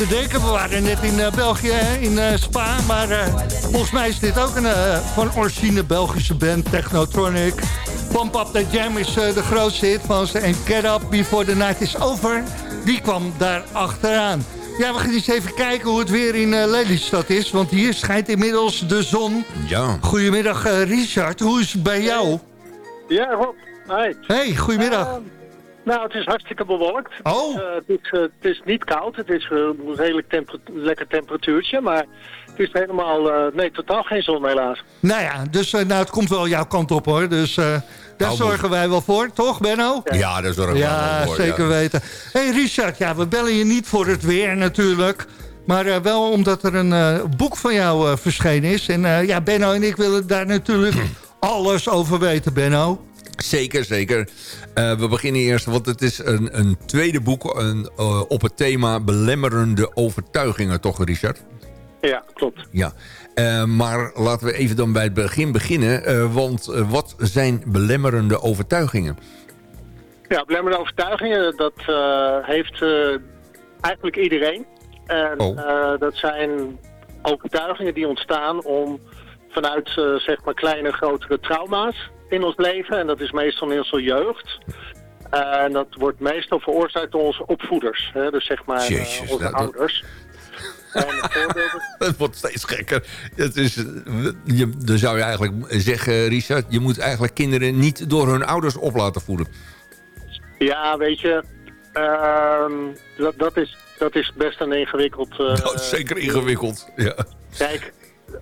Te denken, we waren net in eh, België, hè, in eh, Spa. Maar eh, volgens mij is dit ook een eh, van origine Belgische band, Technotronic. Pump Up The Jam is eh, de grootste hit van ze. En Get Up Before The Night Is Over, die kwam daar achteraan. Ja, we gaan eens even kijken hoe het weer in eh, Lelystad is. Want hier schijnt inmiddels de zon.
Ja.
Goedemiddag eh, Richard, hoe is het bij jou?
Ja, Rob. Hi.
Hey, goedemiddag.
Eh, nou, het is hartstikke bewolkt.
Oh.
Het, is, eh, het, is, eh, het is niet koud. Het is eh, een redelijk temper- lekker temperatuurtje. Maar het is helemaal... eh, nee, totaal geen zon helaas.
Nou ja, dus eh, nou, het komt wel jouw kant op hoor. Dus eh, daar
Nou,
zorgen wij wel voor, toch Benno?
Ja, daar zorgen we
Ja,
wel voor.
zeker
ja.
weten. hey Richard, ja, we bellen je niet voor het weer natuurlijk. Maar eh, wel omdat er een eh, boek van jou eh, verschenen is. En eh, ja, Benno en ik willen daar natuurlijk alles over weten, Benno.
Zeker, zeker. Eh, we beginnen eerst, want het is een, een tweede boek een, eh, op het thema belemmerende overtuigingen, toch Richard?
Ja, klopt.
Ja. Eh, maar laten we even dan bij het begin beginnen. want wat zijn belemmerende overtuigingen?
Ja, belemmerende overtuigingen, dat heeft eigenlijk iedereen. En
Oh.
dat zijn overtuigingen die ontstaan om vanuit zeg maar kleine, grotere trauma's in ons leven. En dat is meestal in onze jeugd. En dat wordt meestal veroorzaakt door onze opvoeders. Hè? Dus zeg maar eh,
Jezus,
onze
dat- dat-
ouders. Voorbeelden
Het wordt steeds gekker. Het is, eh, je, dan zou je eigenlijk zeggen, Richard... je moet eigenlijk kinderen niet door hun ouders op laten voeden.
Ja, weet je, ehm, dat, dat, is, dat is best een ingewikkeld... eh,
Dat is zeker ingewikkeld. Ja.
Kijk,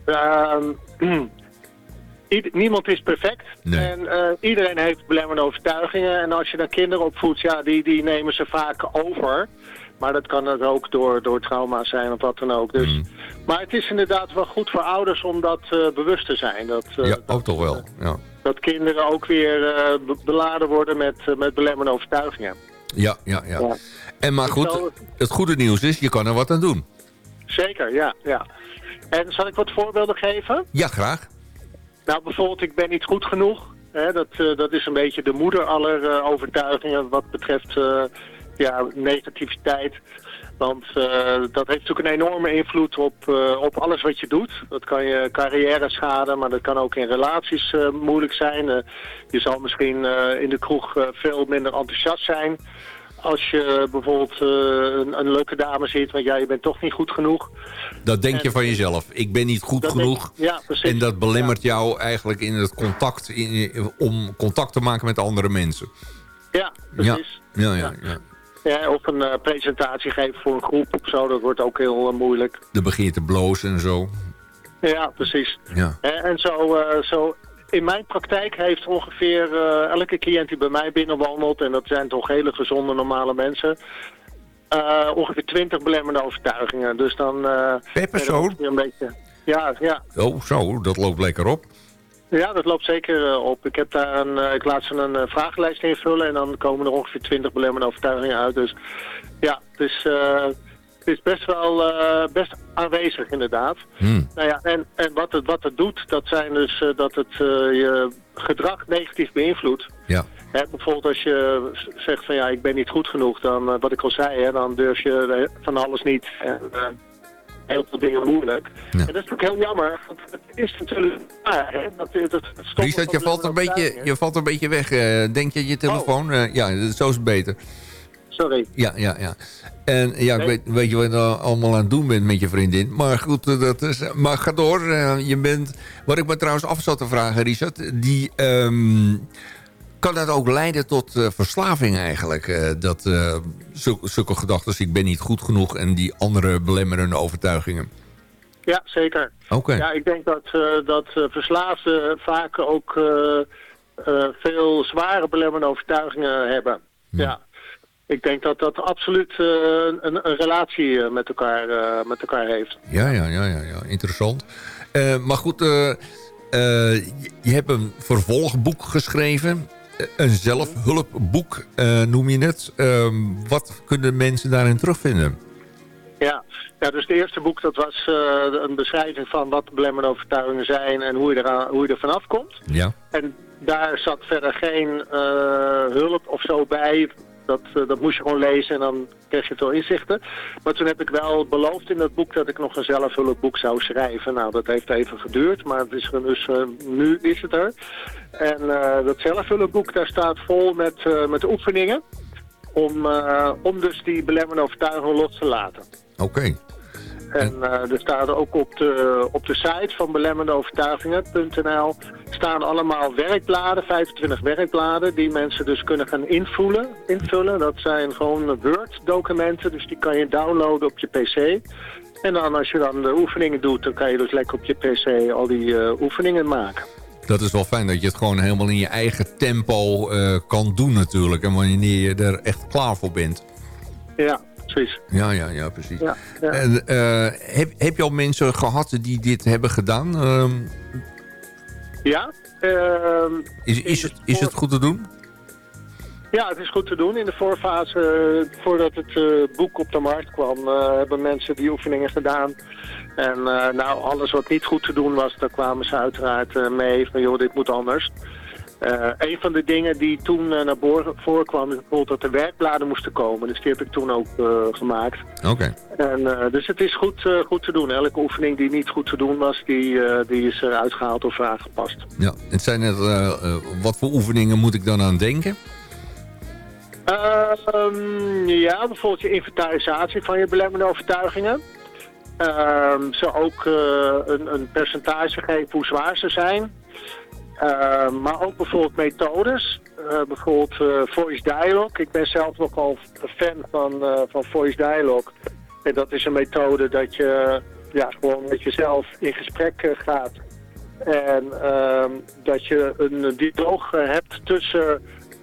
ehm, niemand is perfect.
Nee.
En eh, iedereen heeft belemmerende overtuigingen. En als je dan kinderen opvoedt, ja, die, die nemen ze vaak over. Maar dat kan het ook door, door trauma zijn of wat dan ook. Dus,
Mm.
Maar het is inderdaad wel goed voor ouders om dat eh, bewust te zijn. Dat, eh,
ja, ook toch wel. Ja.
dat kinderen ook weer be- beladen worden met, met belemmerende overtuigingen.
Ja, ja, ja.
Ja.
En maar goed, het goede nieuws is, je kan er wat aan doen.
Zeker, ja, ja. En zal ik wat voorbeelden geven?
Ja, graag.
Nou, bijvoorbeeld, ik ben niet goed genoeg. Hè, dat, eh, dat is een beetje de moeder aller eh, overtuigingen wat betreft eh, ja, negativiteit. Want dat heeft natuurlijk een enorme invloed op, op alles wat je doet. Dat kan je carrière schaden, maar dat kan ook in relaties moeilijk zijn. Je zal misschien in de kroeg veel minder enthousiast zijn als je bijvoorbeeld een, een leuke dame ziet, want ja, je bent toch niet goed genoeg.
Dat denk je van jezelf. Ik ben niet goed genoeg.
ja, precies.
En dat belemmert jou eigenlijk in het contact, in, om contact te maken met andere mensen.
Ja, precies.
Ja, ja, ja. ja.
Of een eh, presentatie geven voor een groep of zo, dat wordt ook heel eh, moeilijk.
Dan begin je te blozen en zo.
Ja, precies.
Ja.
En, en zo, eh, zo, in mijn praktijk heeft ongeveer elke cliënt die bij mij binnenwandelt, en dat zijn toch hele gezonde, normale mensen, ongeveer 20 belemmerende overtuigingen. Dus dan... eh,
Per persoon?
Een beetje, ja, ja.
Oh, zo, dat loopt lekker op.
Ja, dat loopt zeker eh, op. Ik, heb daar een, eh, ik laat ze een eh, vragenlijst invullen en dan komen er ongeveer 20 belemmerende overtuigingen uit. Dus ja, het is, eh, het is best wel eh, best aanwezig inderdaad.
Hmm.
Nou ja, en, en wat, het, wat het doet, dat zijn dus eh, dat het eh, je gedrag negatief beïnvloedt.
Ja.
Hè, bijvoorbeeld als je zegt van ja, ik ben niet goed genoeg, dan eh, wat ik al zei, hè, dan durf je eh, van alles niet. En, eh, heel veel dingen moeilijk. En dat is natuurlijk heel jammer, want het is natuurlijk waar. Hè? Dat, dat, dat stoppen
Richard, je valt, een beetje, je valt een beetje weg. denk je je telefoon? Eh, ja, zo is het beter.
Sorry.
Ja, ja, ja. En ja, ik weet, weet je wat je nou allemaal aan het doen bent met je vriendin. Maar goed, dat is, maar ga door. Je bent, wat ik me trouwens af zat te vragen, Richard. Die, ehm, kan dat ook leiden tot eh, verslaving eigenlijk? Eh, dat eh, zulke, zulke gedachten, ik ben niet goed genoeg... en die andere belemmerende overtuigingen.
Ja, zeker.
Oké.
Ja, ik denk dat, dat verslaafden vaak ook veel zware belemmerende overtuigingen hebben. Ja. Ik denk dat dat absoluut een, een relatie met, elkaar, met elkaar heeft.
Ja, ja, ja, ja, ja. interessant. Maar goed, je hebt een vervolgboek geschreven. Eh, Een zelfhulpboek eh, noem je het. Ehm, wat kunnen mensen daarin terugvinden?
Ja. ja, dus het eerste boek dat was eh, een beschrijving van wat belemmerende overtuigingen zijn en hoe je, eraan, hoe je er vanaf komt.
Ja.
En daar zat verder geen hulp of zo bij Dat, eh, dat moest je gewoon lezen en dan kreeg je veel inzichten. Maar toen heb ik wel beloofd in dat boek dat ik nog een zelfhulpboek zou schrijven. Nou, dat heeft even geduurd, maar het is dus, eh, nu is het er. En eh, dat zelfhulpboek, daar staat vol met, met oefeningen om, om dus die belemmerende overtuigingen los te laten.
Oké.
En eh, er staat ook op de, op de site van belemmerendeovertuigingen.nl staan allemaal werkbladen, 25 werkbladen, die mensen dus kunnen gaan invullen. invullen. Dat zijn gewoon Word-documenten, dus die kan je downloaden op je pc. En dan als je dan de oefeningen doet, dan kan je dus lekker op je pc al die eh, oefeningen maken.
Dat is wel fijn dat je het gewoon helemaal in je eigen tempo eh, kan doen natuurlijk. En wanneer je er echt klaar voor bent.
Ja, precies.
Ja, ja, ja, precies.
Ja, ja.
En, eh, heb, heb je al mensen gehad die dit hebben gedaan? Ehm,
Ja, ehm,
is, is, het, is het goed te doen?
Ja, het is goed te doen. In de voorfase, voordat het eh, boek op de markt kwam, eh, hebben mensen die oefeningen gedaan. En nou, alles wat niet goed te doen was, daar kwamen ze uiteraard mee van joh, dit moet anders. Eh, een van de dingen die toen eh, naar boven voorkwam is bijvoorbeeld dat er werkbladen moesten komen. Dus die heb ik toen ook eh, gemaakt.
Oké.
En, dus het is goed, goed te doen. Elke oefening die niet goed te doen was, die, die is eruit gehaald of aangepast.
Ja, het zijn er, wat voor oefeningen moet ik dan aan denken?
Ehm, ja, bijvoorbeeld je inventarisatie van je belemmerende overtuigingen. Ehm, ze ook een, een percentage geven hoe zwaar ze zijn. Ehm, maar ook bijvoorbeeld methodes. Eh, bijvoorbeeld eh, voice dialogue. Ik ben zelf nogal fan van, eh, van voice dialogue. En dat is een methode dat je ja, gewoon met jezelf in gesprek eh, gaat. En ehm, dat je een dialoog eh, hebt tussen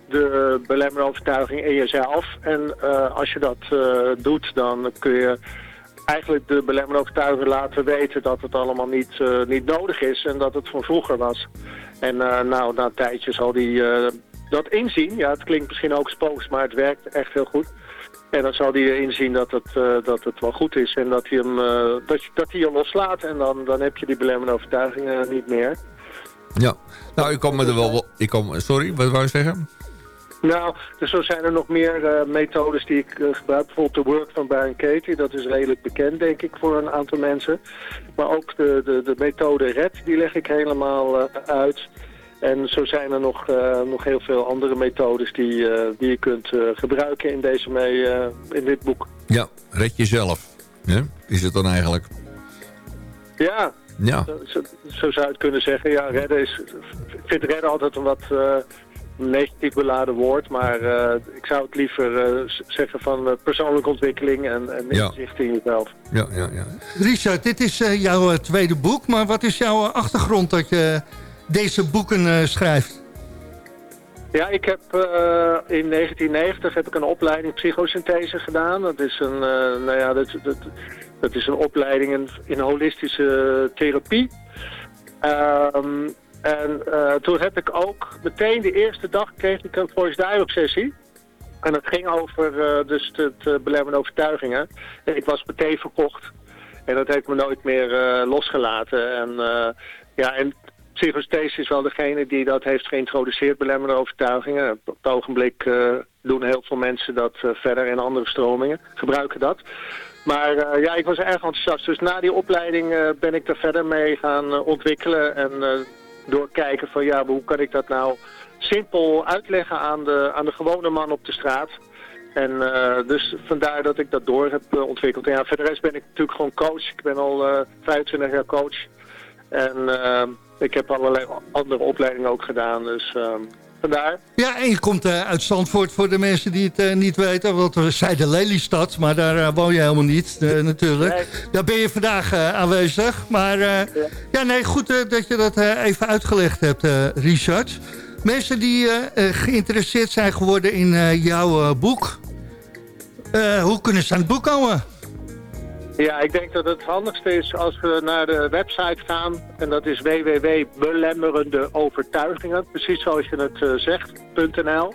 de belemmerende overtuiging en jezelf. En eh, als je dat eh, doet, dan kun je eigenlijk de belemmerende overtuiging laten weten dat het allemaal niet, eh, niet nodig is en dat het van vroeger was. En eh, nou, na een tijdje zal die eh, dat inzien. Ja, het klinkt misschien ook spooks, maar het werkt echt heel goed. En dan zal hij inzien dat het, eh, dat het wel goed is en dat hij hem dat, dat hij je loslaat. En dan, dan heb je die belemmerende overtuigingen niet meer.
Ja. Nou, ik kan me er wel... Ik kan, sorry, wat wou je zeggen?
Nou, dus zo zijn er nog meer eh, methodes die ik eh, gebruik. Bijvoorbeeld de work van Baron Katie. Dat is redelijk bekend, denk ik, voor een aantal mensen. Maar ook de, de, de methode RED, die leg ik helemaal eh, uit. En zo zijn er nog, nog heel veel andere methodes die, die je kunt gebruiken in, deze mee, in dit boek.
Ja, red jezelf. Hè? Is het dan eigenlijk?
Ja,
Ja.
zo zou je het kunnen zeggen. Ja, redden is, ik vind redden altijd een wat eh, negatief beladen woord. Maar eh, ik zou het liever eh, zeggen van eh, persoonlijke ontwikkeling en, en
Ja.
inzicht in jezelf.
Ja, ja, ja.
Richard, dit is eh, jouw tweede boek. Maar wat is jouw achtergrond dat je deze boeken eh, schrijft?
Ja, ik heb eh, in 1990 heb ik een opleiding psychosynthese gedaan. Dat is een, eh, nou ja, dat, dat, dat is een opleiding in, in holistische therapie. Ehm, en eh, toen heb ik ook meteen de eerste dag kreeg ik een voice dialogue sessie. En dat ging over eh, dus het, het eh, belemmerende overtuigingen. En ik was meteen verkocht. En dat heeft me nooit meer losgelaten. En ja, en is wel degene die dat heeft geïntroduceerd, belemmerende overtuigingen. Op het ogenblik doen heel veel mensen dat verder in andere stromingen, gebruiken dat. Maar ja, ik was erg enthousiast. Dus na die opleiding ben ik daar verder mee gaan ontwikkelen en eh, doorkijken van ja, hoe kan ik dat nou simpel uitleggen aan de, aan de gewone man op de straat. En eh, dus vandaar dat ik dat door heb eh, ontwikkeld. En ja, verder ben ik natuurlijk gewoon coach. Ik ben al eh 25 jaar coach. En eh, ik heb allerlei andere opleidingen ook gedaan. Dus eh, vandaar.
Ja, en je komt eh, uit Zandvoort voor de mensen die het eh, niet weten. Want we zeiden Lelystad, maar daar eh, woon je helemaal niet natuurlijk.
Nee.
Daar ben je vandaag aanwezig. Maar eh, ja. nee, goed dat je dat even uitgelegd hebt, Richard. Mensen die geïnteresseerd zijn geworden in jouw boek. hoe kunnen ze aan het boek komen?
Ja, ik denk dat het handigste is als we naar de website gaan. En dat is www.belemmerendeovertuigingen. Precies zoals je het eh, zegt, .nl.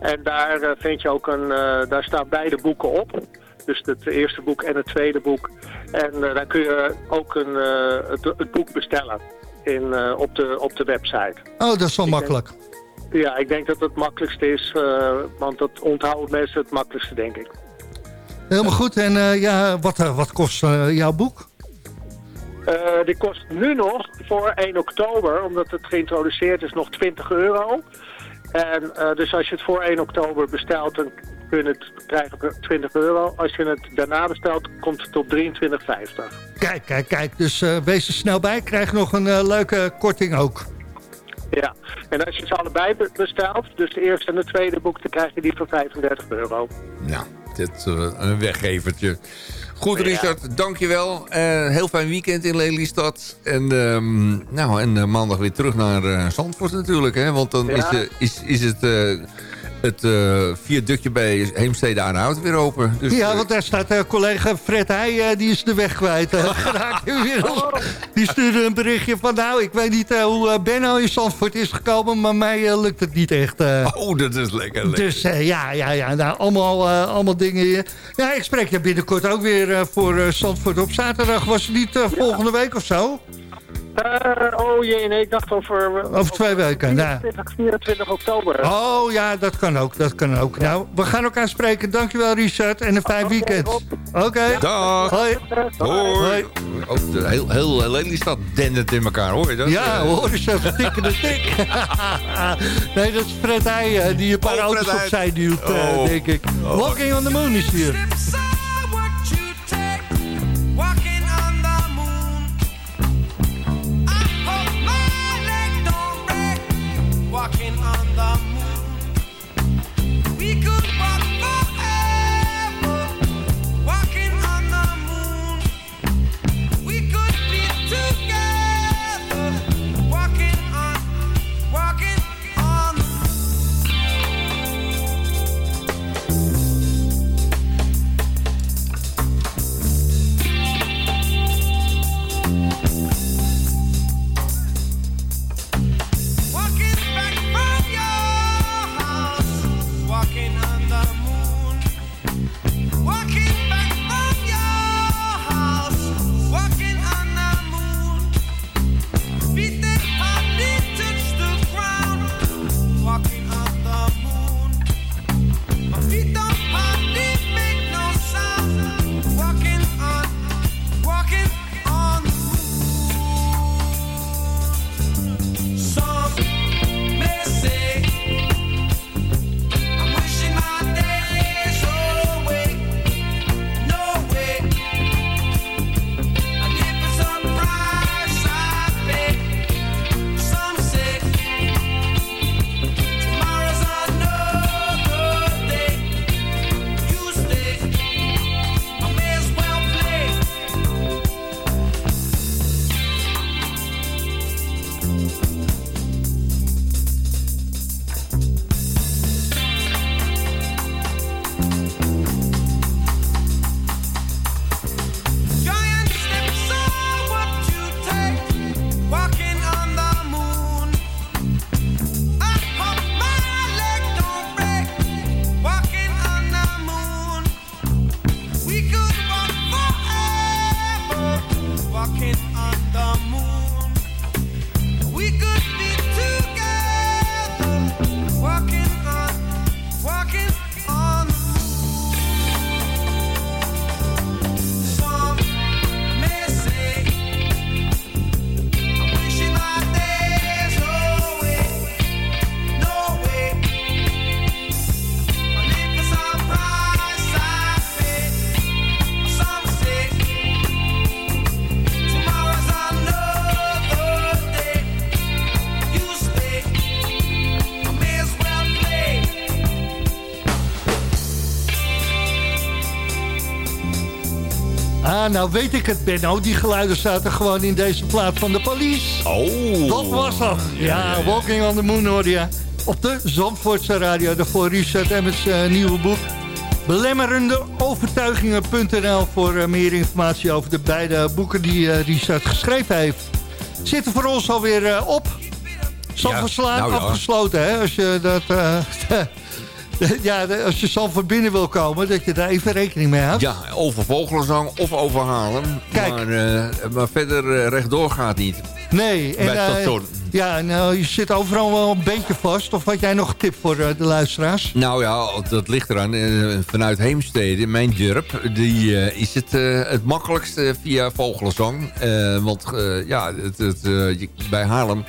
En daar eh, vind je ook een, eh, daar staan beide boeken op. Dus het eerste boek en het tweede boek. En eh, daar kun je ook een, eh, het, het boek bestellen in, eh, op, de, op de website.
Oh, dat is wel
Ik denk-
makkelijk.
Ja, ik denk dat het makkelijkste is, eh, want dat onthoudt mensen het makkelijkste, denk ik.
Helemaal goed. En eh, ja, wat, eh, wat kost eh, jouw boek?
Eh, die kost nu nog voor 1 oktober, omdat het geïntroduceerd is, nog 20 euro. En eh, dus als je het voor 1 oktober bestelt, dan kun je het krijgen voor 20 euro. Als je het daarna bestelt, komt het op 23,50.
Kijk, kijk, kijk. Dus eh, wees er snel bij. Krijg nog een leuke korting ook.
Ja, en als je ze allebei be- bestelt, dus de eerste en de tweede boek, dan krijg je die voor 35 euro.
Nou, dit uh, een weggevertje. Goed,
Ja.
Richard, dankjewel. Eh heel fijn weekend in Lelystad. En, ehm, nou, en eh, maandag weer terug naar eh, Zandvoort natuurlijk. Hè? Want dan
Ja.
is, de, is, is het, eh het eh viaductje bij Heemstede aan Hout weer open. Dus,
ja,
eh,
want daar staat eh, collega Fred Heij, die is de weg kwijt. geraakt inmiddels. Die stuurde een berichtje van, nou, ik weet niet hoe Benno in Zandvoort is gekomen, maar mij lukt het niet echt.
Oh, dat is lekker. lekker.
Dus ja, ja, ja nou, allemaal, allemaal dingen. Ja, ik spreek je binnenkort ook weer voor Zandvoort op zaterdag. Was het niet volgende week of zo?
Eh, oh jee, nee, ik dacht over... eh,
Over twee weken, nou.
24, 24 oktober.
Oh ja, dat kan ook, dat kan ook. Nou, we gaan elkaar spreken. Dankjewel Richard en een fijn weekend. Oké.
Dag.
Hoi.
Hoi.
Hoi.
Oh, de- heel, heel Lelystad dendert in elkaar, hoor je dat?
Ja,
Eh,
hoor eens even tikkende tik. nee, dat is Fred Heij eh, die een paar
Oh,
auto's opzij duwt, eh,
Oh.
denk ik. Walking on the Moon is hier.
Walking on the
Nou weet ik het, Benno. Die geluiden zaten gewoon in deze plaat van de police.
Oh.
Dat was dat. Ja, Walking on the Moon hoorde je. Op de Zandvoortse radio. Daarvoor Richard Emmets eh, nieuwe boek. Belemmerendeovertuigingen.nl voor eh, meer informatie over de beide boeken die eh, Richard geschreven heeft. Zitten voor ons alweer op. Zandvoortslaan
nou
afgesloten, hè? Als je dat... ja, als je Zandvoort binnen wil komen, dat je daar even rekening mee houdt.
Ja, over Vogelenzang of over Haarlem.
Kijk.
Maar, eh, maar verder eh, rechtdoor gaat niet.
Nee, en,
Bij
eh. Ja, nou, je zit overal wel een beetje vast. Of had jij nog een tip voor de luisteraars?
Nou ja, dat ligt eraan. Vanuit Heemstede, mijn dorp, die is het, het makkelijkste via Vogelenzang. Eh, want ja, het, het, bij Haarlem,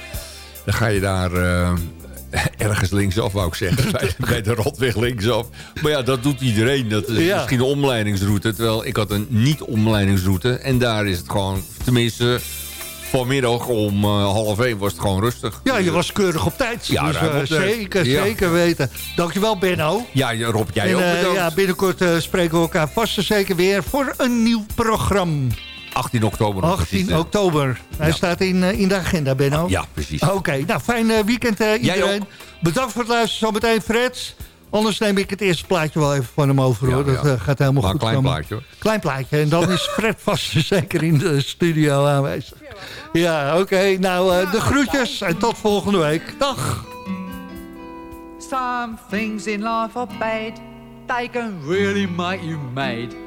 dan ga je daar ergens linksaf, wou ik zeggen. bij, bij de rotweg linksaf. Maar ja, dat doet iedereen. Dat is
Ja.
misschien een omleidingsroute. Terwijl ik had een niet-omleidingsroute. En daar is het gewoon, tenminste... Vanmiddag om eh, half één was het gewoon rustig.
Ja, je was keurig op tijd.
Ja,
dus, eh,
op
zeker,
Ja.
zeker weten. Dankjewel, Benno.
Ja, Rob, jij
en,
ook
eh,
bedankt.
ja, binnenkort spreken we elkaar vast en zeker weer voor een nieuw programma.
18 oktober. nog
18
precies, hè?
oktober. Hij
Ja.
staat in, eh, in de agenda, Benno.
Ja, precies.
Oké, nou fijn eh, weekend eh, iedereen. Bedankt voor het luisteren. Zometeen Fred. Anders neem ik het eerste plaatje wel even van hem over. hoor.
Ja,
Dat
ja.
gaat helemaal
Maar een
goed
klein plaatje, hoor.
Klein plaatje. En dan is Fred vast zeker in de studio aanwezig. Ja, oké. nou, eh, de groetjes en tot volgende week. Dag.
Some things in life are bad. They can really make you mad.